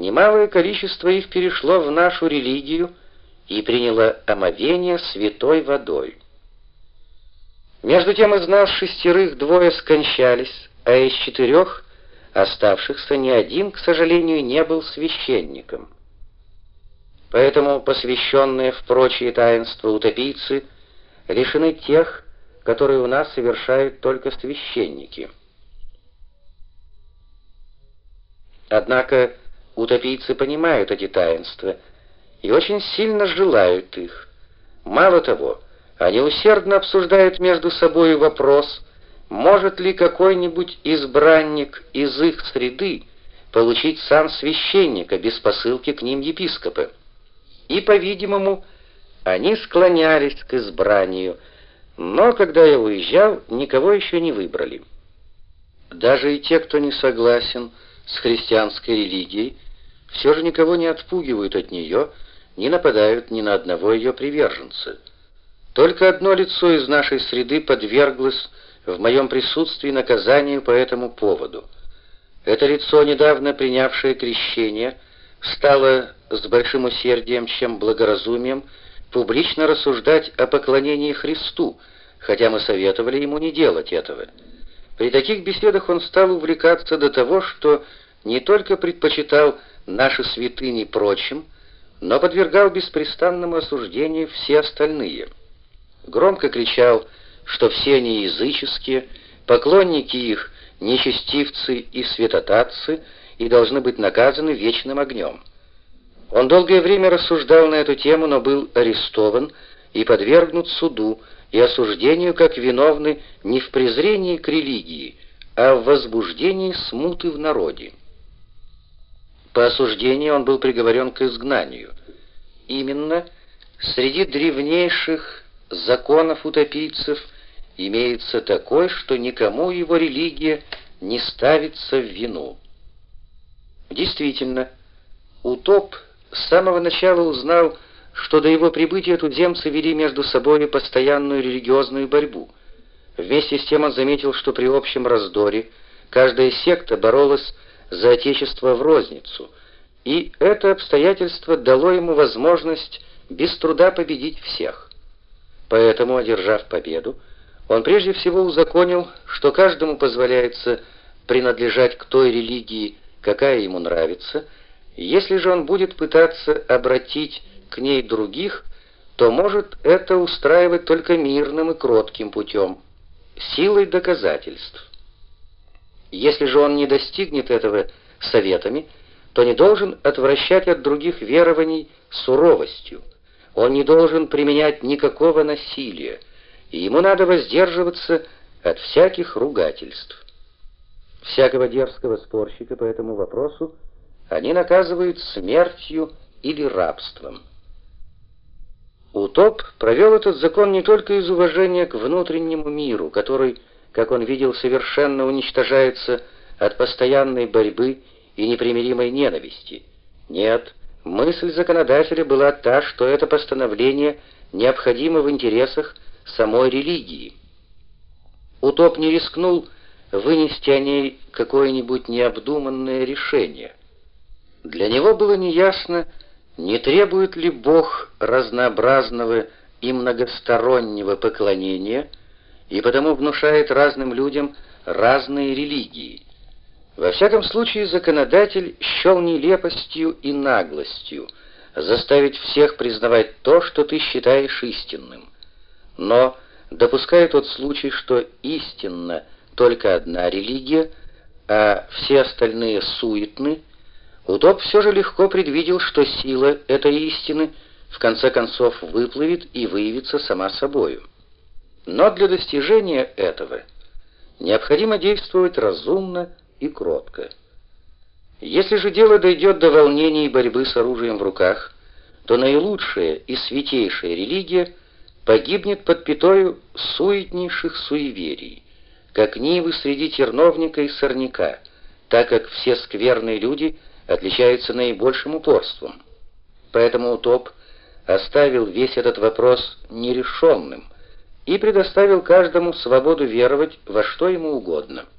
немалое количество их перешло в нашу религию и приняло омовение святой водой. Между тем из нас шестерых двое скончались, а из четырех оставшихся ни один, к сожалению, не был священником. Поэтому посвященные в прочие таинства утопийцы лишены тех, которые у нас совершают только священники. Однако утопийцы понимают эти таинства и очень сильно желают их. Мало того, они усердно обсуждают между собой вопрос, может ли какой-нибудь избранник из их среды получить сан священника без посылки к ним епископа. И, по-видимому, они склонялись к избранию, но когда я уезжал, никого еще не выбрали. Даже и те, кто не согласен с христианской религией, все же никого не отпугивают от нее, не нападают ни на одного ее приверженца. Только одно лицо из нашей среды подверглось в моем присутствии наказанию по этому поводу. Это лицо, недавно принявшее крещение, стало с большим усердием, чем благоразумием, публично рассуждать о поклонении Христу, хотя мы советовали ему не делать этого. При таких беседах он стал увлекаться до того, что не только предпочитал наши святыни прочим, но подвергал беспрестанному осуждению все остальные. Громко кричал, что все они языческие, поклонники их нечестивцы и святотатцы и должны быть наказаны вечным огнем. Он долгое время рассуждал на эту тему, но был арестован и подвергнут суду и осуждению как виновный не в презрении к религии, а в возбуждении смуты в народе. По осуждению он был приговорен к изгнанию. Именно среди древнейших законов утопийцев имеется такой, что никому его религия не ставится в вину. Действительно, утоп с самого начала узнал, что до его прибытия туземцы вели между собой постоянную религиозную борьбу. Вместе с тем он заметил, что при общем раздоре каждая секта боролась за отечество в розницу, и это обстоятельство дало ему возможность без труда победить всех. Поэтому, одержав победу, он прежде всего узаконил, что каждому позволяется принадлежать к той религии, какая ему нравится, если же он будет пытаться обратить к ней других, то может это устраивать только мирным и кротким путем, силой доказательств. Если же он не достигнет этого советами, то не должен отвращать от других верований суровостью. Он не должен применять никакого насилия, и ему надо воздерживаться от всяких ругательств. Всякого дерзкого спорщика по этому вопросу они наказывают смертью или рабством. Утоп провел этот закон не только из уважения к внутреннему миру, который, как он видел, совершенно уничтожается от постоянной борьбы и непримиримой ненависти. Нет, мысль законодателя была та, что это постановление необходимо в интересах самой религии. Утоп не рискнул вынести о ней какое-нибудь необдуманное решение. Для него было неясно, не требует ли Бог разнообразного и многостороннего поклонения, и потому внушает разным людям разные религии. Во всяком случае, законодатель счел нелепостью и наглостью заставить всех признавать то, что ты считаешь истинным. Но, допуская тот случай, что истинно только одна религия, а все остальные суетны, Утоп все же легко предвидел, что сила этой истины в конце концов выплывет и выявится сама собою. Но для достижения этого необходимо действовать разумно и кротко. Если же дело дойдет до волнений и борьбы с оружием в руках, то наилучшая и святейшая религия погибнет под пятою суетнейших суеверий, как нивы среди терновника и сорняка, так как все скверные люди — отличаются наибольшим упорством. Поэтому Утоп оставил весь этот вопрос нерешенным и предоставил каждому свободу веровать во что ему угодно –